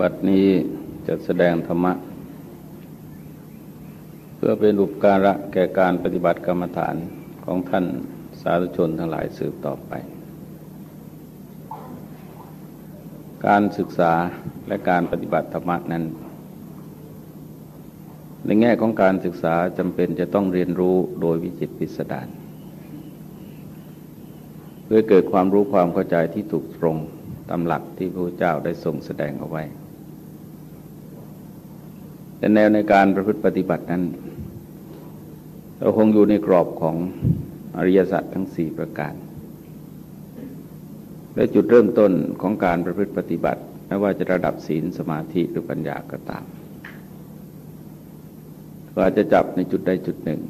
บัดนี้จะแสดงธรรมะ เพื่อเป็นอุปการะแก่การปฏิบัติกรรมฐานของท่านสาธุชนทั้งหลายสืบต่อไป การศึกษาและการปฏิบัติธรรมะนั้น ในแง่ของการศึกษาจำเป็นจะต้องเรียนรู้โดยวิจิตพิสดารเพื่อเกิดความรู้ความเข้าใจที่ถูกตรงตามหลักที่พระเจ้าได้ทรงแสดงเอาไว้ แต่แนวในการประพฤติปฏิบัตินั้น เราคงอยู่ในกรอบของอริยสัจทั้งสี่ประการ และจุดเริ่มต้นของการประพฤติปฏิบัติไม่ว่าจะระดับศีลสมาธิหรือปัญญาก็ตามก็อาจจะจับในจุดใดจุดหนึ่ง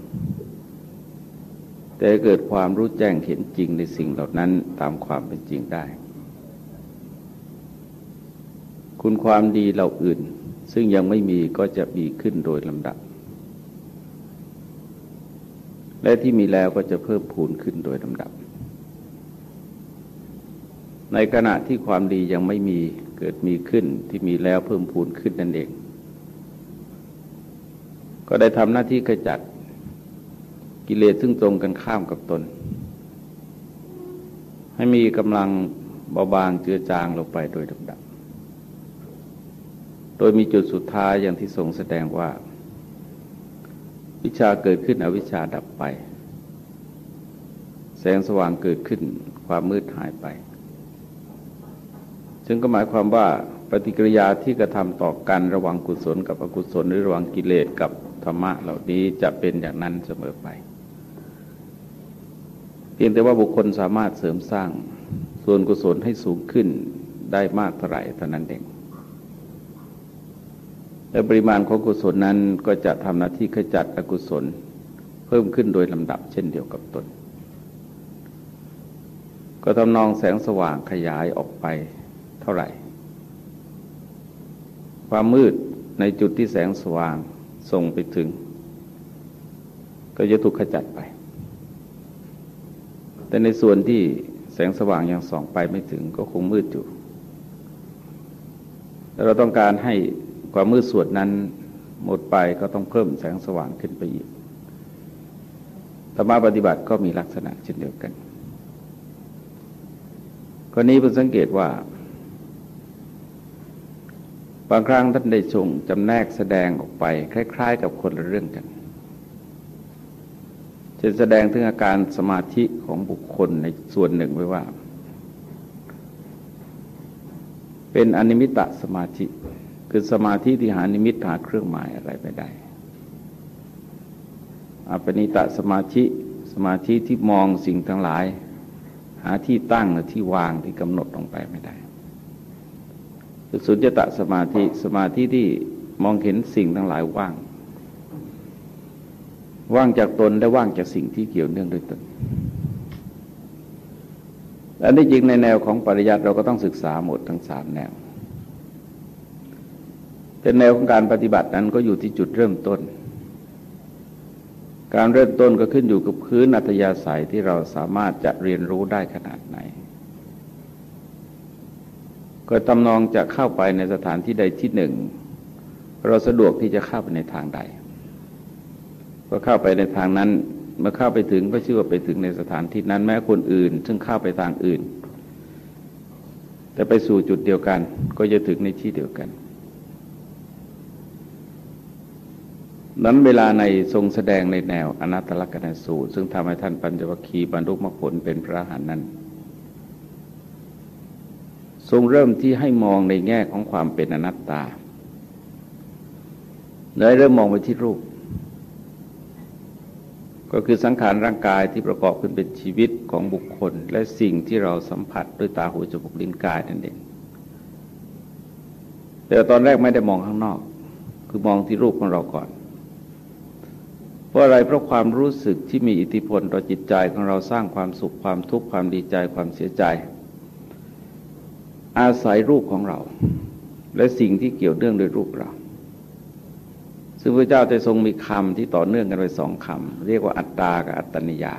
แต่เกิดความรู้แจ้งเห็นจริงในสิ่งเหล่านั้นตามความเป็นจริงได้ คุณความดีเหล่าอื่น ซึ่งยังไม่มีก็จะมีขึ้นโดยลำดับ และที่มีแล้วก็จะเพิ่มพูนขึ้นโดยลำดับ ในขณะที่ความดียังไม่มีเกิดมีขึ้นที่มีแล้วเพิ่มพูนขึ้นนั่นเอง ก็ได้ทำหน้าที่ขจัดกิเลสซึ่งตรงกันข้ามกับตน ให้มีกำลังเบาบางเจือจางลงไปโดยลำดับ โดยมีจุดสุดท้ายอย่างที่ทรงแสดงว่า วิชาเกิดขึ้นอวิชาดับไป แสงสว่างเกิดขึ้นความมืดหายไป ซึ่งก็หมายความว่าปฏิกิริยาที่กระทำต่อกันระหว่างกุศลกับอกุศลหรือระหว่างกิเลสกับธรรมะเหล่านี้จะเป็นอย่างนั้นเสมอไป เพียงแต่ว่าบุคคลสามารถเสริมสร้างส่วนกุศลให้สูงขึ้นได้มากเท่าไหร่เท่านั้นเอง และปริมาณของกุศลนั้นก็จะทำหน้าที่ขจัดอกุศล เพิ่มขึ้นโดยลำดับเช่นเดียวกับตน ก็ทำนองแสงสว่างขยายออกไปเท่าไหร่ ความมืดในจุดที่แสงสว่างส่งไปถึง ก็จะถูกขจัดไป แต่ในส่วนที่แสงสว่างยังส่องไปไม่ถึงก็คงมืดอยู่เราต้องการให้ ความมืดส่วนนั้นหมดไปก็ต้องเพิ่มแสงสว่างขึ้นไปอีกธรรมะปฏิบัติก็มีลักษณะเช่นเดียวกันกรณีเพิ่งสังเกตว่า บางครั้งท่านได้ชงจำแนกแสดงออกไป คล้าย ๆ กับคนละเรื่องกันจะแสดงถึงอาการสมาธิของบุคคลในส่วนหนึ่งไว้ว่า เป็นอนิมิตะสมาธิ คือสมาธิที่หานิมิตหาเครื่องหมายอะไรไม่ได้อปนิตะสมาธิสมาธิที่มองสิ่งทั้งหลาย หาที่ตั้งหรือที่วางที่กำหนดลงไปไม่ได้สุญญตะสมาธิสมาธิที่มองเห็นสิ่งทั้งหลายว่าง ว่างจากตนและว่างจากสิ่งที่เกี่ยวเนื่องด้วยตนและที่จริงในแนวของปริยัติเราก็ต้องศึกษาหมดทั้งสามแนว แต่แนวของการปฏิบัตินั้นก็อยู่ที่จุดเริ่มต้น การเริ่มต้นก็ขึ้นอยู่กับพื้นอัตยาศัยที่เราสามารถจะเรียนรู้ได้ขนาดไหน ก็ตำนองจะเข้าไปในสถานที่ใดที่หนึ่ง เราสะดวกที่จะเข้าไปในทางใด ก็เข้าไปในทางนั้นเมื่อเข้าไปถึงก็ชื่อว่าไปถึงในสถานที่นั้นแม้คนอื่น ซึ่งเข้าไปทางอื่น แต่ไปสู่จุดเดียวกัน ก็จะถึงในที่เดียวกัน นั้นเวลาในทรงแสดงในแนวอนัตตลกนัสูตร ซึ่งทำให้ท่านปัญจวัคคีย์บรรลุมรรคผลเป็นพระหันนั้น ทรงเริ่มที่ให้มองในแง่ของความเป็นอนัตตาเลยเริ่มมองไปที่รูป ก็คือสังขารร่างกายที่ประกอบขึ้นเป็นชีวิตของบุคคล และสิ่งที่เราสัมผัสด้วยตาหูจมูกลิ้นกายนั่นเองแต่ตอนแรกไม่ได้มองข้างนอก คือมองที่รูปของเราก่อน ราะอะไรเพราะความรู้สึกที่มีอิทธิพลต่อจิตใจของเราสร้างความสุขความทุกข์ความดีใจความเสียใจ อาศัยรูปของเรา และสิ่งที่เกี่ยวเนื่องโดยรูปเรา ซึ่งพระเจ้าจะทรงมีคำที่ต่อเนื่องกันไปสองคำเรียกว่าอัตตากับอัตตนิยา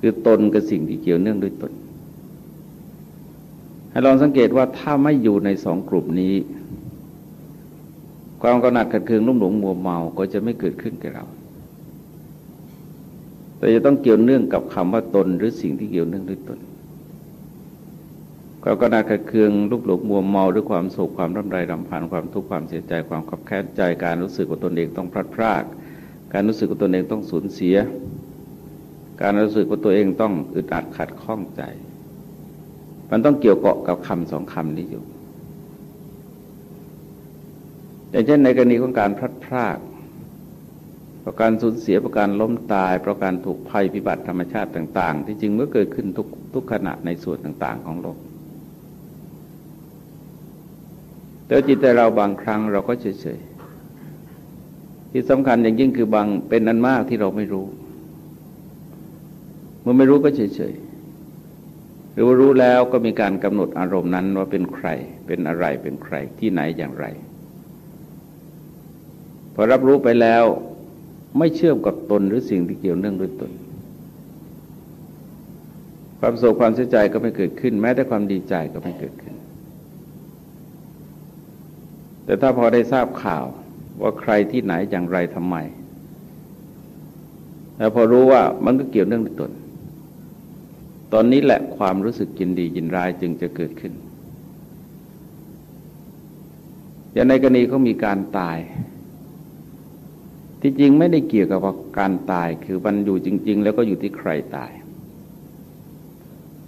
คือตนกับสิ่งที่เกี่ยวเนื่องด้วยตนให้ลองสังเกตว่าถ้าไม่อยู่ในสองกลุ่มนี้ ความกำหนัดขัดเคืองรุ่มหลงมัวเมาก็จะไม่เกิดขึ้นกับเรา แต่จะต้องเกี่ยวเนื่องกับคำว่าตนหรือสิ่งที่เกี่ยวเนื่องด้วยตนควากำหนัดขัดเคืองรูปหลงมัวเมาด้วยความโศกความร่ำไรรำพันความทุกข์ความเสียใจความขับแค้นใจการรู้สึกว่าตนเองต้องพลัดพราก การรู้สึกว่าตนเองต้องสูญเสีย การรู้สึกว่าตัวเองต้องอึดอัดขัดข้องใจ มันต้องเกี่ยวเกาะกับคำสองคำนี้อยู่อย่างเช่นในกรณีของการพลัดพราก ประการสูญเสียประการล้มตาย ประการถูกภัยพิบัติธรรมชาติต่าง ๆ ที่จริงเมื่อเกิดขึ้นทุกทุกขณะในส่วนต่าง ๆ ของโลก แต่จิตใจเราบางครั้งเราก็เฉยๆที่สำคัญอย่างยิ่งคือบางเป็นนันมากที่เราไม่รู้ เมื่อไม่รู้ก็เฉยๆหรือว่ารู้แล้วก็มีการกำหนดอารมณ์นั้นว่าเป็นใคร เป็นอะไรเป็นใครที่ไหนอย่างไร พอรับรู้ไปแล้ว ไม่เชื่อมกับตนหรือสิ่งที่เกี่ยวเนื่องด้วยตน ความโศกความเสียใจก็ไม่เกิดขึ้น แม้แต่ความดีใจก็ไม่เกิดขึ้น แต่ถ้าพอได้ทราบข่าวว่าใครที่ไหนอย่างไรทำไม แล้วพอรู้ว่ามันก็เกี่ยวเนื่องด้วยตน ตอนนี้แหละความรู้สึกยินดียินร้ายจึงจะเกิดขึ้นอย่างในกรณีเขามีการตาย ที่จริงไม่ได้เกี่ยวกับการตายคือมันอยู่จริง ๆ แล้วก็อยู่ที่ใครตาย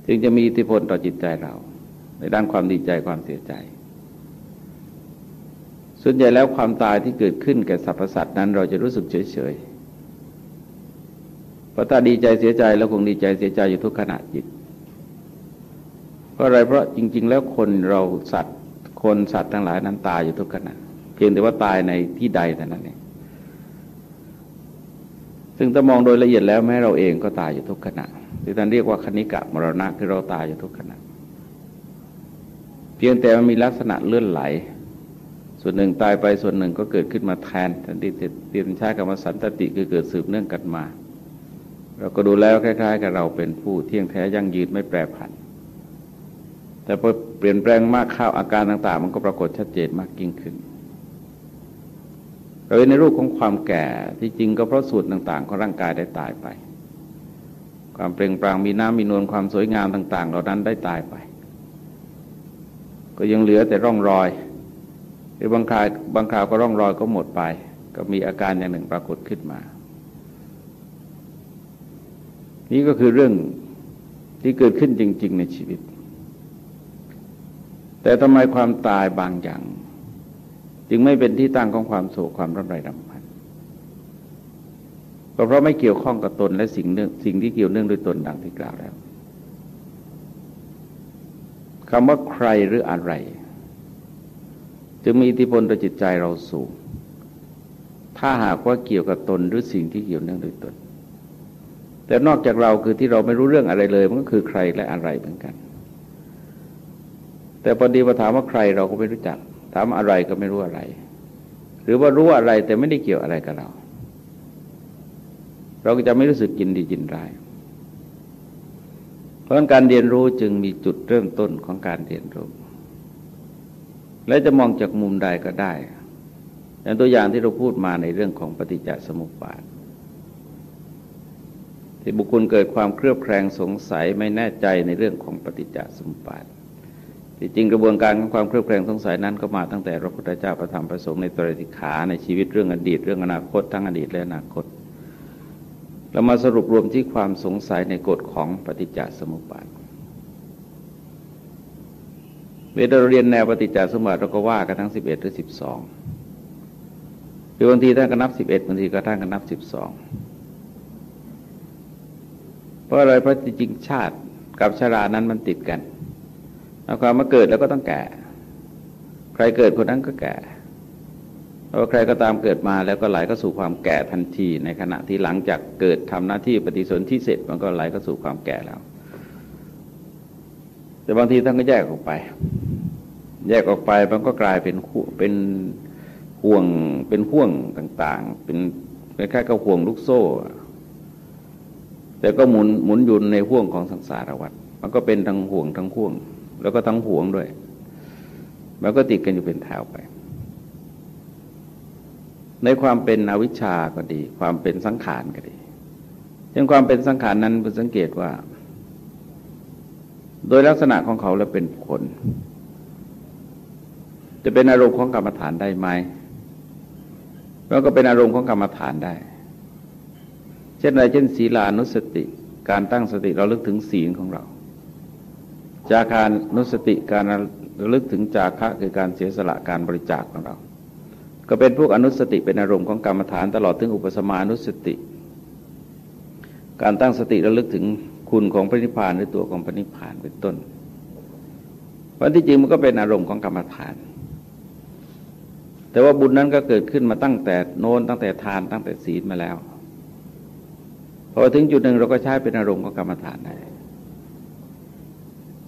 จึงจะมีอิทธิพลต่อจิตใจเรา ในด้านความดีใจความเสียใจ ส่วนใหญ่แล้วความตายที่เกิดขึ้นแก่สรรพสัตว์นั้น เราจะรู้สึกเฉยๆเพราะถ้าดีใจเสียใจแล้วคงดีใจเสียใจอยู่ทุกขณะจิต เพราะอะไรเพราะจริง ๆ แล้วคนเราสัตว์ คนสัตว์ทั้งหลายนั้นตายอยู่ทุกขณะเพียงแต่ว่าตายในที่ใดแต่นั้นเอง ซึ่งถ้ามองโดยละเอียดแล้วแม้เราเองก็ตายอยู่ทุกขณะที่ท่านเรียกว่าคณิกะมรณะคือเราตายอยู่ทุกขณะ เพียงแต่มันมีลักษณะเลื่อนไหล ส่วนหนึ่งตายไปส่วนหนึ่งก็เกิดขึ้นมาแทนทันทีเตียนช้กับมสันตติคือเกิดสืบเนื่องกันมา เราก็ดูแล้วคล้าย ๆ กับเราเป็นผู้เที่ยงแท้ยั่งยืนไม่แปรผัน แต่พอเปลี่ยนแปลงมากข้าวอาการต่าง ๆ มันก็ปรากฏชัดเจนมากยิ่งขึ้น เราเห็นในรูปของความแก่ที่จริงก็เพราะสูตรต่างๆ ของร่างกายได้ตายไป ความเปล่งปลั่งมีน้ำมีนวลความสวยงามต่าง ๆ เหล่านั้นได้ตายไป ก็ยังเหลือแต่ร่องรอย หรือบางคราวบางคราวก็ร่องรอยก็หมดไป ก็มีอาการอย่างหนึ่งปรากฏขึ้นมา นี่ก็คือเรื่องที่เกิดขึ้นจริง ๆ ในชีวิต แต่ทำไมความตายบางอย่าง จึงไม่เป็นที่ตั้งของความโศกความร่ำไรรำพันก็เพราะไม่เกี่ยวข้องกับตนและสิ่งเนื่องสิ่งที่เกี่ยวเนื่องด้วยตนดังที่กล่าวแล้วคำว่าใครหรืออะไร จึงมีอิทธิพลต่อจิตใจเราสูง ถ้าหากว่าเกี่ยวกับตนหรือสิ่งที่เกี่ยวเนื่องด้วยตน แต่นอกจากเราคือที่เราไม่รู้เรื่องอะไรเลย มันก็คือใครและอะไรเหมือนกัน แต่พอดีมาถามว่าใครเราก็ไม่รู้จัก ถามอะไรก็ไม่รู้อะไร หรือว่ารู้อะไรแต่ไม่ได้เกี่ยวอะไรกับเรา เราก็จะไม่รู้สึกกินดีจินร้ายเพราะการเรียนรู้จึงมีจุดเริ่มต้นของการเรียนรู้ และจะมองจากมุมใดก็ได้อย่างตัวอย่างที่เราพูดมาในเรื่องของปฏิจจสมุปบาทที่บุคคลเกิดความเครือบแคลงสงสัยไม่แน่ใจในเรื่องของปฏิจจสมุปบาท จริงกระบวนการของความเครือบแคลงสงสัยนั้นก็มาตั้งแต่พระพุทธเจ้าประธรรมประสงค์ในตรติขาในชีวิตเรื่องอดีตเรื่องอนาคตทั้งอดีตและอนาคตเรามาสรุปรวมที่ความสงสัยในกฎของปฏิจจสมุปบาทเวลาเราเรียนแนวปฏิจจสมุปบาทเราก็ว่ากันทั้งสิบเอ็ดหรือสิบสองคือบางทีท่านก็นับสิบเอ็ดบางทีก็ท่านก็นับสิบสองเพราะอะไรเพราะจริงชาติกับชารานั้นมันติดกัน เอาความมาเกิดแล้วก็ต้องแก่ ใครเกิดคนนั้นก็แก่เพราะใครก็ตามเกิดมาแล้วก็ไหลก็สู่ความแก่ทันที ในขณะที่หลังจากเกิดทำหน้าที่ปฏิสนธิเสร็จมันก็ไหลก็สู่ความแก่แล้ว แต่บางทีท่านก็แยกออกไป แยกออกไปมันก็กลายเป็นเป็นห่วงเป็นห่วงต่าง ๆ เป็นคล้ายๆกับห่วงลูกโซ่ แต่ก็หมุนหมุนยุนในห่วงของสังสารวัฏมันก็เป็นทั้งห่วงทั้งห่วง แล้วก็ทั้งห่วงด้วย มันก็ติดกันอยู่เป็นแถวไป ในความเป็นอวิชชาก็ดี ความเป็นสังขารก็ดียังความเป็นสังขารนั้นเป็นสังเกตว่า โดยลักษณะของเขาแล้วเป็นผล จะเป็นอารมณ์ของกรรมฐานได้ไหมแล้วก็เป็นอารมณ์ของกรรมฐานได้ เช่นไรเช่น ศีลานุสติ การตั้งสติเราลึกถึงศีลของเรา จาการนุสติการระลึกถึงจาคะคือการเสียสละการบริจาคของเรา ก็เป็นพวกอนุสติเป็นอารมณ์ของกรรมฐานตลอดถึงอุปสมานุสติ การตั้งสติระลึกถึงคุณของพระนิพพานหรือตัวของพระนิพพานเป็นต้นเพราะที่จริงมันก็เป็นอารมณ์ของกรรมฐาน แต่ว่าบุญนั้นก็เกิดขึ้นมาตั้งแต่โน้นตั้งแต่ทานตั้งแต่ศีลมาแล้วพอถึงจุดหนึ่งเราก็ใช้เป็นอารมณ์ของกรรมฐานได้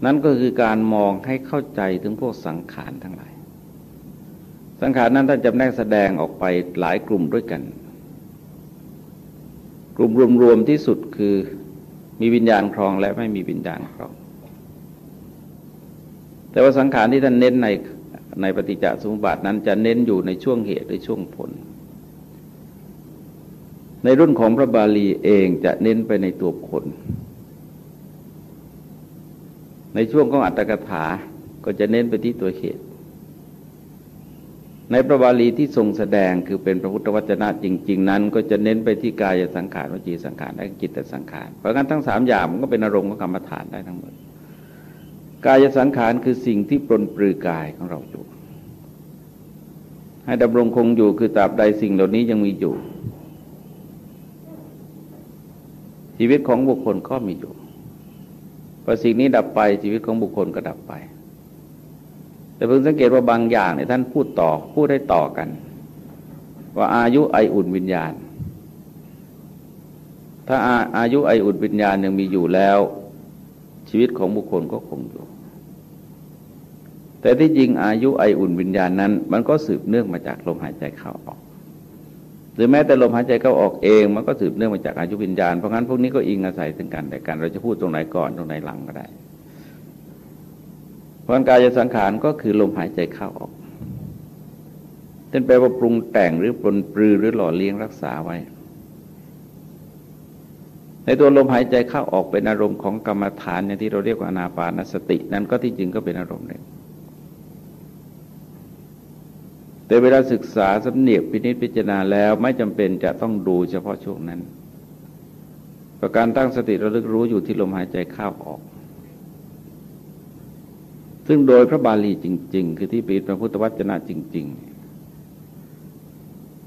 นั่นก็คือการมองให้เข้าใจถึงพวกสังขารทั้งหลาย สังขารนั้นท่านจำแนกแสดงออกไปหลายกลุ่มด้วยกัน กลุ่มรวมๆที่สุดคือมีวิญญาณครองและไม่มีวิญญาณครอง แต่ว่าสังขารที่ท่านเน้นในในปฏิจจสมุปบาทนั้นจะเน้นอยู่ในช่วงเหตุหรือช่วงผล ในรุ่นของพระบาลีเองจะเน้นไปในตัวผล ในช่วงของอัตถกถาก็จะเน้นไปที่ตัวเหตุ ในพระบาลีที่ทรงแสดงคือเป็นพระพุทธวจนะจริง ๆ นั้น ก็จะเน้นไปที่กายสังขารวจีสังขารและจิตสังขาร เพราะงั้นทั้งสามอย่างมันก็เป็นอารมณ์ของกรรมฐานได้ทั้งหมด กายสังขารคือสิ่งที่ปรนปรือกายของเราอยู่ให้ดำรงคงอยู่คือตราบใดสิ่งเหล่านี้ยังมีอยู่ ชีวิตของบุคคลก็มีอยู่ พอสิ่งนี้ดับไปชีวิตของบุคคลก็ดับไป แต่เพิ่งสังเกตว่าบางอย่างเนี่ยท่านพูดต่อพูดได้ต่อกัน ว่าอายุไออุ่นวิญญาณ ถ้าอาอายุไออุ่นวิญญาณยังมีอยู่แล้ว ชีวิตของบุคคลก็คงอยู่ แต่ที่จริงอายุไออุ่นวิญญาณนั้น มันก็สืบเนื่องมาจากลมหายใจเข้าออก หรือแม้แต่ลมหายใจเข้าออกเอง มันก็สืบเนื่องมาจากอายุวิญญาณ เพราะงั้นพวกนี้ก็อิงอาศัยถึงกันแต่กัน เราจะพูดตรงไหนก่อนตรงไหนหลังก็ได้เพราะกายสังขารก็คือลมหายใจเข้าออกเป็นแปลว่าปรุงแต่งหรือปลนปลือหรือหล่อเลี้ยงรักษาไว้ ในตัวลมหายใจเข้าออกเป็นอารมณ์ของกรรมฐานอย่างที่เราเรียกว่านาปานสติ นั้นก็ที่จริงก็เป็นอารมณ์หนึ่ง แต่เวลาศึกษาสำเนียกพินิจพิจารณาแล้วไม่จำเป็นจะต้องดูเฉพาะช่วงนั้น ประการตั้งสติระลึกรู้อยู่ที่ลมหายใจเข้าออก ซึ่งโดยพระบาลีจริง ๆ คือที่ปีพระพุทธวจนะจริง ๆ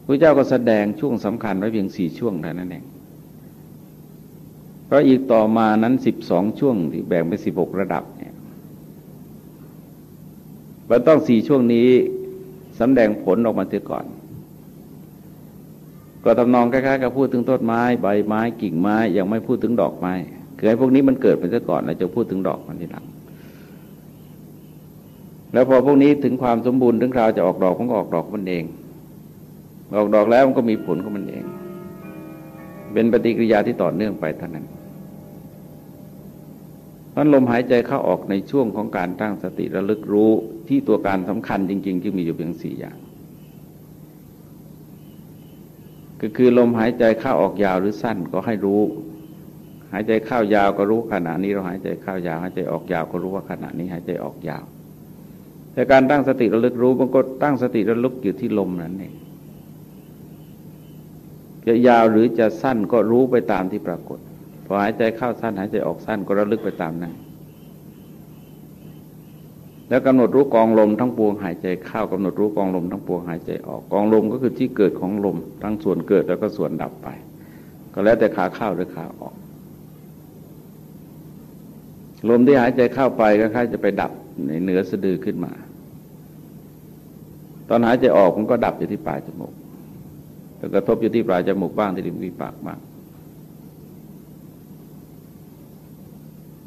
พระเจ้าก็แสดงช่วงสำคัญไว้เพียงสี่ช่วงเท่านั้นเอง เพราะอีกต่อมานั้นสิบสองช่วงที่แบ่งเป็นสิบหกระดับเนี่ย มันต้องสี่ช่วงนี้ สำแดงผลออกมาเสียก่อน ก็ทำนองคล้ายๆกับพูดถึงต้นไม้ ใบไม้กิ่งไม้ ยังไม่พูดถึงดอกไม้คือไอ้พวกนี้มันเกิดไปซะก่อนแล้วจะพูดถึงดอกมันทีหลัง แล้วพอพวกนี้ถึงความสมบูรณ์ถึงคราวจะออกดอกมันก็ออกดอกมันเอง ออกดอกแล้วมันก็มีผลของมันเอง เป็นปฏิกิริยาที่ต่อเนื่องไปเท่านั้น พันลมหายใจเข้าออกในช่วงของการตั้งสติระลึกรู้ที่ตัวการสำคัญจริงๆที่มีอยู่เพียงสี่อย่าง ก็คือลมหายใจเข้าออกยาวหรือสั้นก็ให้รู้ หายใจเข้ายาวก็รู้ขณะนี้เราหายใจเข้ายาวหายใจออกยาวก็รู้ว่าขณะนี้หายใจออกยาว แต่การตั้งสติระลึกรู้มันก็ตั้งสติระลึกอยู่ที่ลมนั่นเองจะยาวหรือจะสั้นก็รู้ไปตามที่ปรากฏ พอหายใจเข้าสั้นหายใจออกสั้นก็ระลึกไปตามนั้นแล้วกำหนดรู้กองลมทั้งปวงหายใจเข้ากำหนดรู้กองลมทั้งปวงหายใจออกกองลมก็คือที่เกิดของลม ทั้งส่วนเกิดแล้วก็ส่วนดับไป ก็แล้วแต่ขาเข้าหรือขาออก ลมที่หายใจเข้าไปก็คล้ายจะไปดับในเหนือสะดือขึ้นมา ตอนหายใจออกมันก็ดับอยู่ที่ปลายจมูกแล้วกระทบอยู่ที่ปลายจมูกบ้างที่ริมฝีปากบ้าง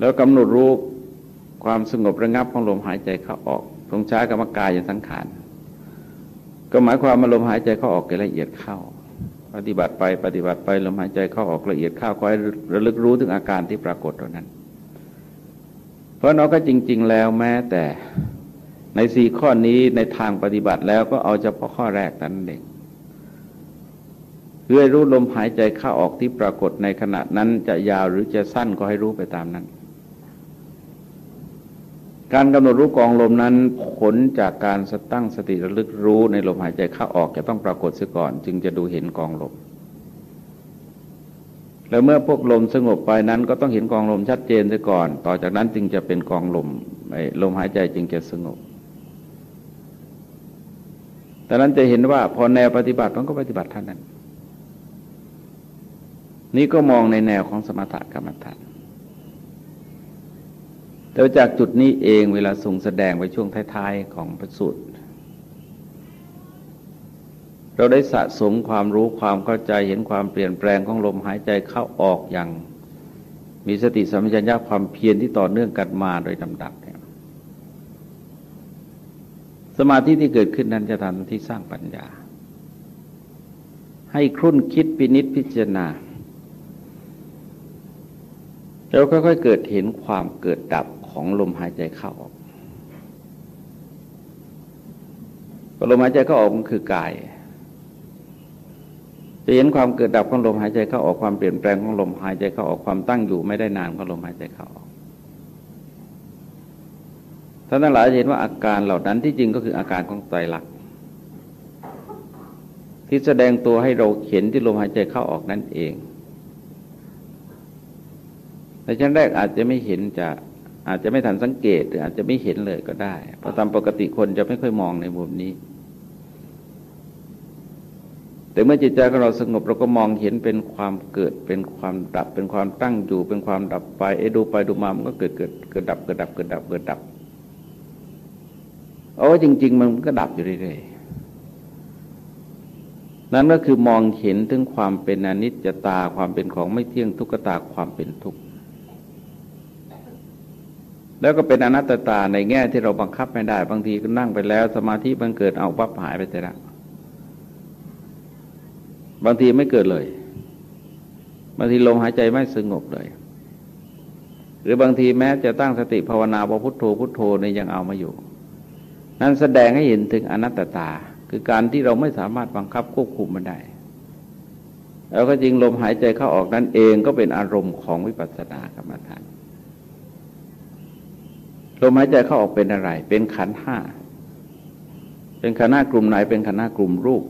แล้วกำหนดรู้ความสงบระงับของลมหายใจเข้าออกตรงช้ากรรมกายอย่างสังขาร ก็หมายความว่าลมหายใจเข้าออกละเอียดเข้า ปฏิบัติไปปฏิบัติไปลมหายใจเข้าออกละเอียดเข้าคอยระลึกรู้ถึงอาการที่ปรากฏตรงนั้น เพราะน้องก็จริง ๆ แล้วแม้แต่ในสี่ข้อนี้ในทางปฏิบัติแล้วก็เอาเฉพาะข้อแรกนั้นเองพื่อรู้ลมหายใจเข้าออกที่ปรากฏในขณะนั้นจะยาวหรือจะสั้นก็ให้รู้ไปตามนั้น การกำหนดรู้กองลมนั้น ผลจากการสตั้งสติระลึกรู้ในลมหายใจเข้าออกจะต้องปรากฏเสียก่อน จึงจะดูเห็นกองลม แล้วเมื่อพวกลมสงบไปนั้นก็ต้องเห็นกองลมชัดเจนเสียก่อน ต่อจากนั้นจึงจะเป็นกองลมลมหายใจจึงจะสงบแต่นั้นจะเห็นว่าพอแนวปฏิบัติมันก็ปฏิบัติท่านั้น นี่ก็มองในแนวของสมถกรรมฐาน แต่จากจุดนี้เองเวลาส่งแสดงไปช่วงท้ายๆของพระสูตรเราได้สะสมความรู้ความเข้าใจเห็นความเปลี่ยนแปลงของลมหายใจเข้าออกอย่าง มีสติสัมปชัญญะความเพียรที่ต่อเนื่องกันมาโดยลำดับเนี่ยสมาธิที่เกิดขึ้นนั้นจะทำที่สร้างปัญญา ให้ครุ่นคิดปินิษพิจารณาเราค่อยๆเกิดเห็นความเกิดดับ ของลมหายใจเข้าออกลมหายใจเข้าออกมันคือกาย จะเห็นความเกิดดับของลมหายใจเข้าออกความเปลี่ยนแปลงของลมหายใจเข้าออกความตั้งอยู่ไม่ได้นานของลมหายใจเข้าออกท่านทั้งหลายเห็นว่าอาการเหล่านั้นที่จริงก็คืออาการของไตรลักษณ์ที่แสดงตัวให้เราเห็นที่ลมหายใจเข้าออกนั่นเองในชั้นแรกอาจจะไม่เห็นจะ อาจจะไม่ทันสังเกตหรืออาจจะไม่เห็นเลยก็ได้ เพราะตามปกติคนจะไม่ค่อยมองในมุมนี้ แต่เมื่อจิตใจของเราสงบเราก็มองเห็นเป็นความเกิดเป็นความดับ เป็นความตั้งอยู่ เป็นความดับไปเอดูไปดูมามันก็เกิดเกิดเกิดดับเกิดดับเกิดดับเกิดดับเอาจริง ๆ มันก็ดับอยู่เรื่อยๆนั่นก็คือมองเห็นถึงความเป็นอนิจจตาความเป็นของไม่เที่ยงทุกขตาความเป็นทุกข์ แล้วก็เป็นอนัตตาในแง่ที่เราบังคับไม่ได้ บางทีก็นั่งไปแล้ว สมาธิมันเกิดเอาปั๊บหายไปแต่ละบางทีไม่เกิดเลย บางทีลมหายใจไม่สงบเลย หรือบางทีแม้จะตั้งสติภาวนาว่าพุทโธพุทโธในยังเอามาอยู่ นั้นแสดงให้เห็นถึงอนัตตา คือการที่เราไม่สามารถบังคับควบคุมมันได้ แล้วก็จริงลมหายใจเข้าออกนั้นเองก็เป็นอารมณ์ของวิปัสสนากรรมฐาน ลมหายใจเข้าออกเป็นอะไร เป็นขันห้า เป็นขันห้ากลุ่มไหน เป็นขันห้ากลุ่มรูป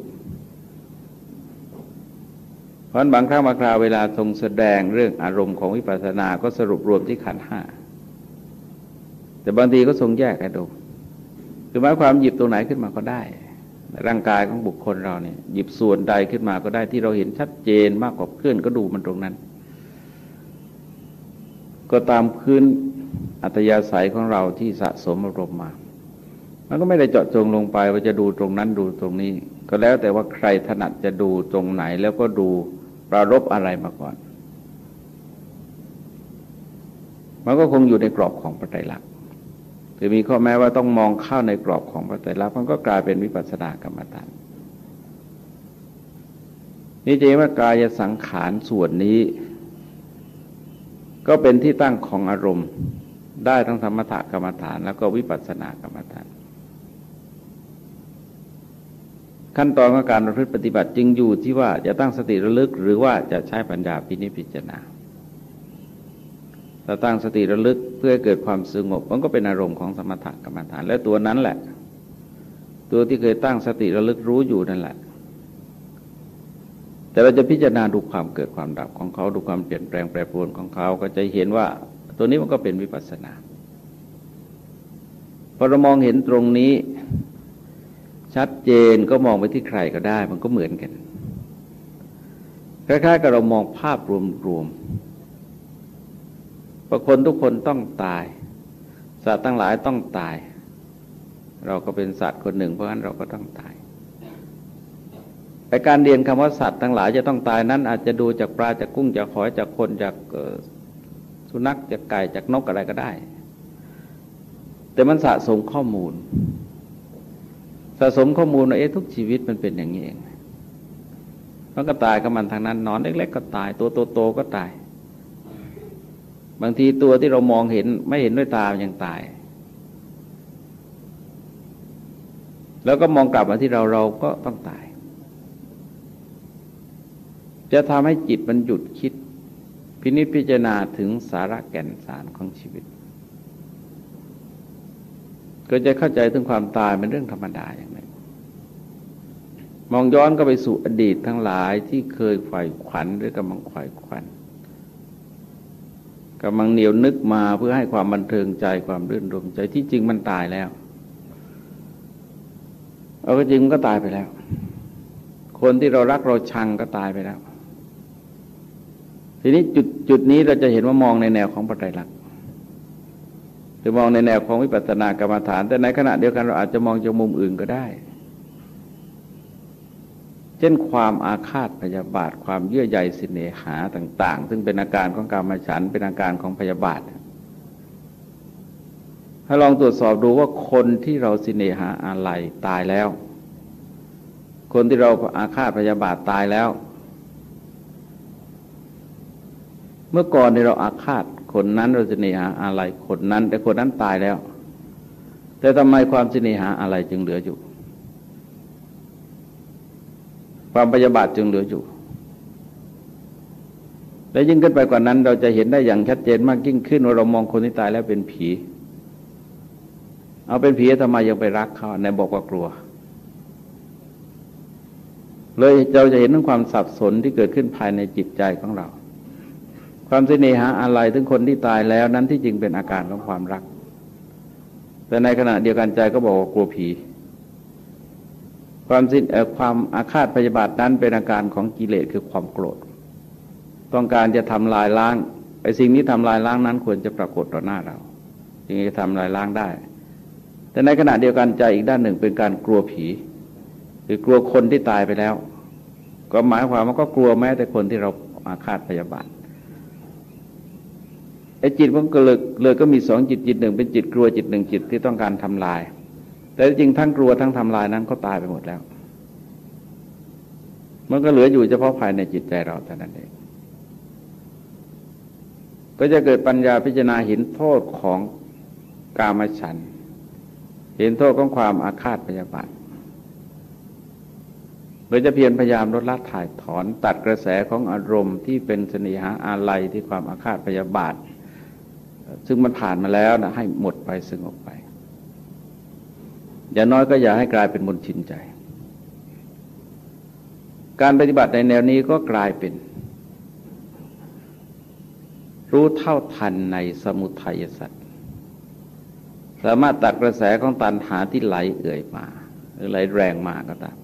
เพราะบางครั้งบางคราวเวลาทรงแสดงเรื่องอารมณ์ของวิปัสสนา ก็สรุปรวมที่ขันห้า แต่บางทีก็ทรงแยกให้ดูคือหมายความหยิบตรงไหนขึ้นมาก็ได้ ร่างกายของบุคคลเราเนี่ยหยิบส่วนใดขึ้นมาก็ได้ที่เราเห็นชัดเจนมากกว่าเพื่อนก็ดูมันตรงนั้น ก็ตามพื้น อัตยาศัยของเราที่สะสมอารมณ์มา มันก็ไม่ได้เจาะจงลงไปว่าจะดูตรงนั้นดูตรงนี้ ก็แล้วแต่ว่าใครถนัดจะดูตรงไหนแล้วก็ดูปรารบอะไรมาก่อน มันก็คงอยู่ในกรอบของพระไตรลักษณ์ถือมีข้อแม้ว่าต้องมองเข้าในกรอบของพระไตรลักษณ์มันก็กลายเป็นวิปัสสนากรรมฐานนี่จะว่ากายสังขารส่วนนี้ ก็เป็นที่ตั้งของอารมณ์ ได้ทั้งธรรมถกรรมฐาน แล้วก็วิปัสสนากรรมฐาน ขั้นตอนของการประพฤติปฏิบัติจึงอยู่ที่ว่าจะตั้งสติระลึก หรือว่าจะใช้ปัญญาพินิจพิจารณาถ้าตั้งสติระลึกเพื่อเกิดความสงบมันก็เป็นอารมณ์ของสมถกรรมฐาน และตัวนั้นแหละ ตัวที่เคยตั้งสติระลึกรู้อยู่นั่นแหละแต่เราจะพิจารณาดูความเกิดความดับของเขาดูความเปลี่ยนแปลงแปรปรวนของเขาก็จะเห็นว่า ตัวนี้มันก็เป็นวิปัสสนาพอเรามองเห็นตรงนี้ ชัดเจนก็มองไปที่ใครก็ได้ มันก็เหมือนกันคล้ายๆกับเรามองภาพรวมๆว่าคนทุกคนต้องตาย สัตว์ตั้งหลายต้องตาย เราก็เป็นสัตว์คนหนึ่ง เพราะฉะนั้นเราก็ต้องตายแต่การเรียนคำว่าสัตว์ทั้งหลายจะต้องตายนั้นอาจจะดูจากปลาจากกุ้งจากหอยจากคนจาก สุนัขจากไก่จากนกอะไรก็ได้ แต่มันสะสมข้อมูล สะสมข้อมูลว่าเอ๊ะทุกชีวิตมันเป็นอย่างนี้เองมันก็ตายกับมันทางนั้นนอนเล็ก ๆ ก็ตาย ตัวโตๆก็ตาย บางทีตัวที่เรามองเห็นไม่เห็นด้วยตายังตาย แล้วก็มองกลับมาที่เราเราก็ต้องตาย จะทำให้จิตมันหยุดคิด พินิจพิจารณาถึงสาระแก่นสารของชีวิต ก็จะเข้าใจถึงความตายเป็นเรื่องธรรมดาอย่างนั้นมองย้อนก็ไปสู่อดีตทั้งหลายที่เคยไขว่ขวัญหรือกำลังไขว่ขวัญกำลังเหนียวนึกมาเพื่อให้ความบันเทิงใจความรื่นรมใจที่จริงมันตายแล้วเอาก็จริงมันก็ตายไปแล้ว คนที่เรารักเราชังก็ตายไปแล้ว ทีนี้จุดจุดนี้เราจะเห็นว่ามองในแนวของปัจจัยหลักหรือมองในแนวของวิปัสสนากรรมฐาน แต่ในขณะเดียวกันเราอาจจะมองจากมุมอื่นก็ได้ เช่นความอาฆาตพยาบาท ความเยื่อใยสิเนหาต่าง ๆ ซึ่งเป็นอาการของการมาฉันเป็นอาการของพยาบาทถ้าลองตรวจสอบดูว่าคนที่เราสิเนหาอะไรตายแล้ว คนที่เราอาฆาตพยาบาทตายแล้ว เมื่อก่อนที่เราอาฆาตคนนั้นเราสิเนหาอะไรคนนั้น แต่คนนั้นตายแล้ว แต่ทำไมความสิเนหาอะไรจึงเหลืออยู่ ความพยาบาทจึงเหลืออยู่และยิ่งขึ้นไปกว่านั้น เราจะเห็นได้อย่างชัดเจนมากยิ่งขึ้นว่าเรามองคนที่ตายแล้วเป็นผี เอาเป็นผีทำไมยังไปรักเขาในบอกว่ากลัว เลยเราจะเห็นถึงความสับสนที่เกิดขึ้นภายในจิตใจของเรา ความเสน่หาอะไรถึงคนที่ตายแล้วนั้นที่จริงเป็นอาการของความรัก แต่ในขณะเดียวกันใจก็บอกว่ากลัวผี ความสิ้นความอาฆาตพยาบาทนั้นเป็นอาการของกิเลสคือความโกรธ ต้องการจะทำลายล้างไอ้สิ่งนี้ทำลายล้างนั้นควรจะปรากฏต่อหน้าเราจึงจะทำลายล้างได้ แต่ในขณะเดียวกันใจอีกด้านหนึ่งเป็นการกลัวผี คือกลัวคนที่ตายไปแล้ว ก็หมายความว่าก็กลัวแม้แต่คนที่เราอาฆาตพยาบาท ไอ้จิตมันก็เลยเลยก็มีสองจิตจิตหนึ่งเป็นจิตกลัวจิตหนึ่งจิตที่ต้องการทำลาย แต่จริงทั้งกลัวทั้งทำลายนั้นก็ตายไปหมดแล้ว มันก็เหลืออยู่เฉพาะภายในจิตใจเราเท่านั้นเองก็จะเกิดปัญญาพิจารณาเห็นโทษของกามฉัน เห็นโทษของความอาฆาตพยาบาทโดยจะเพียรพยายามลดละถ่ายถอนตัดกระแสของอารมณ์ที่เป็นเสน่หาอาลัยที่ความอาฆาตพยาบาท ซึ่งมันผ่านมาแล้วนะให้หมดไปสงบไป อย่าน้อยก็อย่าให้กลายเป็นมนชินใจ การปฏิบัติในแนวนี้ก็กลายเป็น รู้เท่าทันในสมุทัยสัตว์สามารถตัดกระแสของตันหาที่ไหลเอื่อยมา หรือไหลแรงมาก็ตาม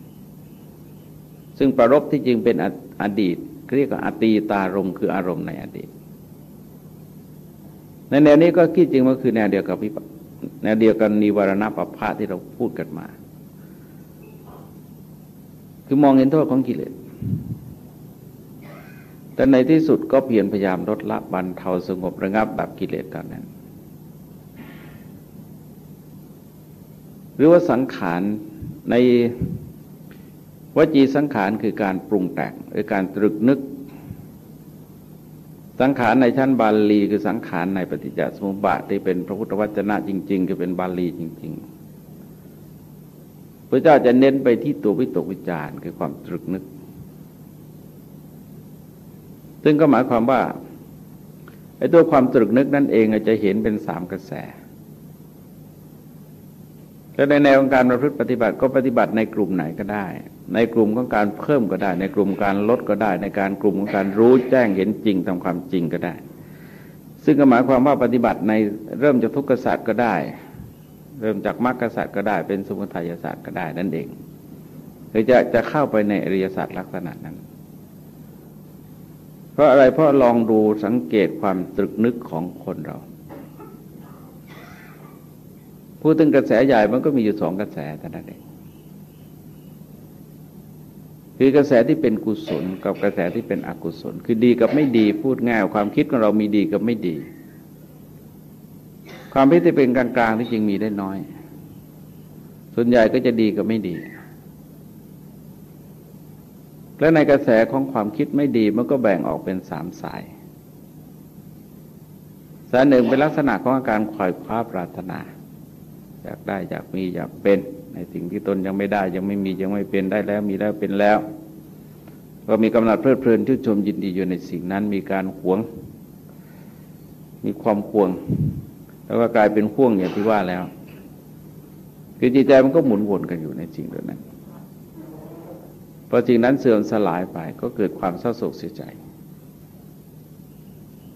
ซึ่งประรบที่จริงเป็นอดีตเรียกว่าอตีตารมคืออารมณ์ในอดีต ในแนวนี้ก็คิดจริงว่าคือแนวเดียวกับวิแนวเดียวกันนิวรณปภะที่เราพูดกันมา คือมองเห็นโทษของกิเลสแต่ในที่สุดก็เพียรพยายามลดละบรรเทาสงบระงับแบบกิเลสตอนนั้น หรือว่าสังขารในวจีสังขารคือการปรุงแต่งหรือการตรึกนึก สังขารในชั้นบาลีคือสังขารในปฏิจจสมุปบาทที่เป็นพระพุทธวจนะจริง ๆ คือเป็นบาลีจริง ๆ พระเจ้าจะเน้นไปที่ตัววิตกวิจารคือความตรึกนึก ซึ่งก็หมายความว่าไอ้ตัวความตรึกนึกนั่นเองจะเห็นเป็นสามกระแส และในแนวของการประพฤติปฏิบัติก็ปฏิบัติในกลุ่มไหนก็ได้ ในกลุ่มของการเพิ่มก็ได้ ในกลุ่มการลดก็ได้ ในการกลุ่มของการรู้แจ้งเห็นจริงทำความจริงก็ได้ ซึ่งก็หมายความว่าปฏิบัติในเริ่มจากทุกขศาสตร์ก็ได้ เริ่มจากมรรคศาสตร์ก็ได้ เป็นสมุทัยศาสตร์ก็ได้นั่นเองหรือจะจะเข้าไปในอริยศาสตร์ลักษณะนั้น เพราะอะไรเพราะลองดูสังเกตความตรึกนึกของคนเรา พูดถึงกระแสใหญ่มันก็มีอยู่สองกระแสเท่านั้นเองคือกระแสที่เป็นกุศลกับกระแสที่เป็นอกุศล คือดีกับไม่ดีพูดง่ายความคิดของเรามีดีกับไม่ดี ความคิดที่เป็นกลางๆที่จริงมีได้น้อย ส่วนใหญ่ก็จะดีกับไม่ดี และในกระแสของความคิดไม่ดีมันก็แบ่งออกเป็นสามสายสายหนึ่งเป็นลักษณะของอาการขวายคว้าปรารถนา อยากได้อยากมีอยากเป็น ในสิ่งที่ตนยังไม่ได้ยังไม่มียังไม่เป็นได้แล้วมีแล้วเป็นแล้ว ก็มีกำลังเพลิดเพลินชื่นชมยินดีอยู่ในสิ่งนั้นมีการหวง มีความควง แล้วก็กลายเป็นห่วงอย่างที่ว่าแล้ว คือจิตใจมันก็หมุนวนกันอยู่ในสิ่งเหล่านั้นพอสิ่งนั้นเสื่อมสลายไปก็เกิดความเศร้าโศกเสียใจ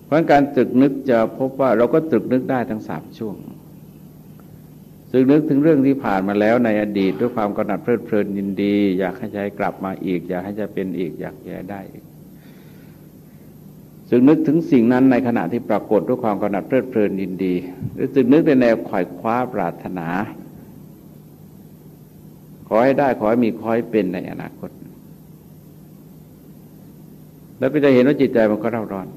เพราะการตรึกนึกจะพบว่าเราก็ตรึกนึกได้ทั้งสามช่วง สึกนึกถึงเรื่องที่ผ่านมาแล้วในอดีตด้วยความกำหนัดเพลิดเพลินยินดี อยากให้ใจกลับมาอีก อยากให้ใจเป็นอีกอยากแย่ได้อีกสึกนึกถึงสิ่งนั้นในขณะที่ปรากฏด้วยความกำหนัดเพลิดเพลินยินดี หรือสึกนึกในแนวขวายคว้าปรารถนา ขอให้ได้ขอให้มีขอให้เป็นในอนาคต แล้วก็จะเห็นว่าจิตใจมันก็เร่าร้อน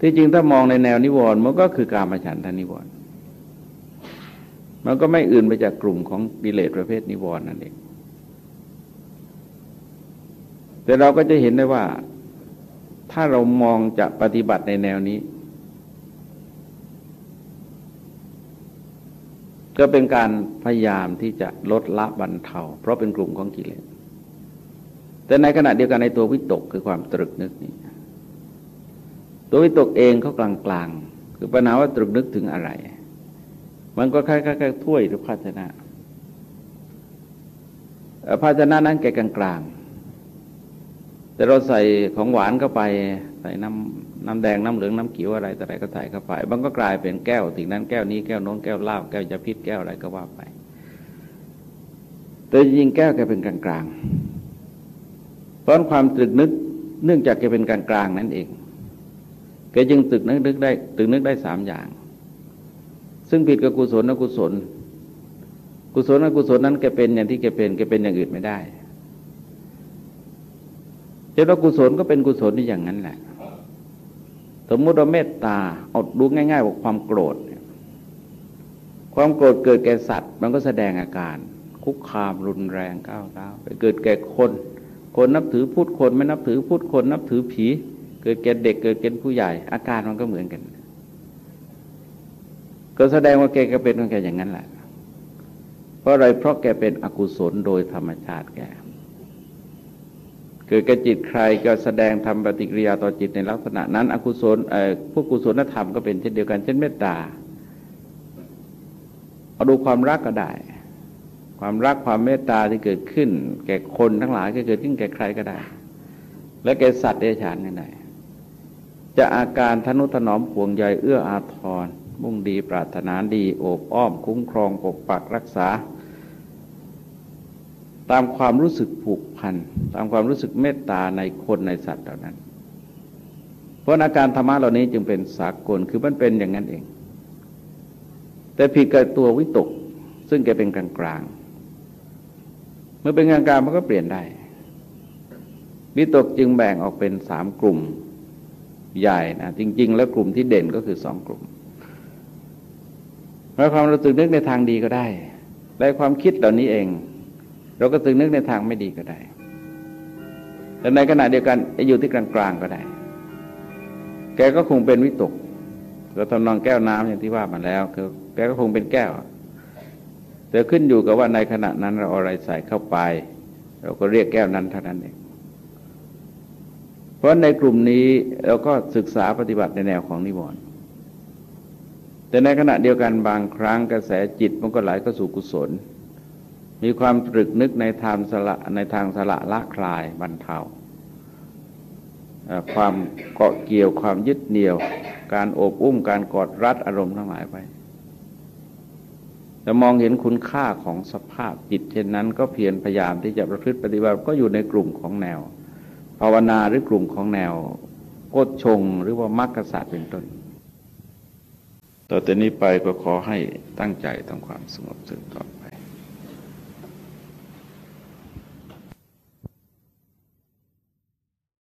ที่จริงถ้ามองในแนวนิวรณ์มันก็คือการมาฉันทานิวรณ์ มันก็ไม่อื่นไปจากกลุ่มของกิเลสประเภทนิวรณ์นั่นเอง แต่เราก็จะเห็นได้ว่า ถ้าเรามองจะปฏิบัติในแนวนี้ ก็เป็นการพยายามที่จะลดละบรรเทา เพราะเป็นกลุ่มของกิเลส แต่ในขณะเดียวกันในตัววิตกคือความตรึกนึกนี้ ตัววิตกเองเขากลางๆ คือปัญหาว่าตรึกนึกถึงอะไร มันก็คล้ายๆถ้วยหรือภาชนะภาชนะนั้นแกกลางๆ แต่เราใส่ของหวานเข้าไป ใส่น้ำน้ำแดงน้ำเหลืองน้ำเขียวอะไรแต่อะไรก็ใส่เข้าไป มันก็กลายเป็นแก้วสิ่งนั้นแก้วนี้แก้วโน้นแก้วเหล้าแก้วยาพิษแก้วอะไรก็ว่าไป แต่จริงแก้วแกเป็นกลางๆเพราะความตรึกนึกเนื่องจากแกเป็นกลางๆนั่นเองแกจึงตึกนึกนึกได้ตึกนึกได้สามอย่าง ซึ่งผิดกับกุศลอกุศล กุศลอกุศลนั้นแกเป็นอย่างที่แกเป็นแกเป็นอย่างอื่นไม่ได้เจ้ากุศลก็เป็นกุศลที่อย่างนั้นแหละ สมมติเราเมตตาเอาดูง่ายๆว่าความโกรธ ความโกรธเกิดแก่สัตว์ มันก็แสดงอาการ คุกคามรุนแรงก้าวร้าวไปเกิดแก่คน คนนับถือพูดคนไม่นับถือพูดคนนับถือผี เกิดแก่เด็กเกิดแก่ผู้ใหญ่ อาการมันก็เหมือนกัน ก็แสดงว่าแกก็เป็นของแกอย่างนั้นแหละ เพราะอะไรเพราะแกเป็นอกุศลโดยธรรมชาติแกเกิดกระจิตใครก็แสดงทำปฏิกิริยาต่อจิตในลักษณะนั้น อกุศลพวกกุศลธรรมก็เป็นเช่นเดียวกัน เช่นเมตตาเอาดูความรักก็ได้ ความรักความเมตตาที่เกิดขึ้น แก่คนทั้งหลายก็เกิดขึ้นแก่ใครก็ได้ และแก่สัตว์เดรัจฉานก็ได้จะอาการทนุถนอมห่วงใยเอื้ออาทร มุ่งดีปรารถนาดีโอบอ้อมคุ้มครองปกปักรักษา ตามความรู้สึกผูกพัน ตามความรู้สึกเมตตาในคนในสัตว์เหล่านั้น เพราะอาการธรรมะเหล่านี้จึงเป็นสากลคือมันเป็นอย่างนั้นเอง แต่ผิดกับตัววิตก ซึ่งแกเป็นกลางกลางเมื่อเป็นกลางกลางมันก็เปลี่ยนได้ วิตกจึงแบ่งออกเป็นสามกลุ่มใหญ่นะจริง ๆ แล้วกลุ่มที่เด่นก็คือสองกลุ่ม หมายความเราตึกนึกในทางดีก็ได้ได้ความคิดเหล่านี้เอง เราก็ตึกนึกในทางไม่ดีก็ได้แต่ในขณะเดียวกันอยู่ที่กลางๆก็ได้ แกก็คงเป็นวิตกเราทำนองแก้วน้ำอย่างที่ว่ามาแล้วคือแกก็คงเป็นแก้วแต่ขึ้นอยู่กับว่าในขณะนั้นเราอะไรใส่เข้าไป เราก็เรียกแก้วนั้นเท่านั้นเองเพราะในกลุ่มนี้เราก็ศึกษาปฏิบัติในแนวของนิวรณ์ แต่ในขณะเดียวกันบางครั้งกระแสจิตมันก็ไหลเข้าสู่กุศล มีความตรึกนึกในทางสละในทางสละละคลายบรรเทาความเกาะเกี่ยวความยึดเหนี่ยว การโอบอุ้มการกอดรัดอารมณ์ทั้งหลายไปจะมองเห็นคุณค่าของสภาพจิตเช่นนั้น ก็เพียรพยายามที่จะประพฤติปฏิบัติก็อยู่ในกลุ่มของแนว ภาวนาหรือกลุ่มของแนวโคดชงหรือว่ามรรคศาสตร์เป็นต้น ต่อแต่นี้ไปก็ขอให้ตั้งใจทำความสงบสึกต่อน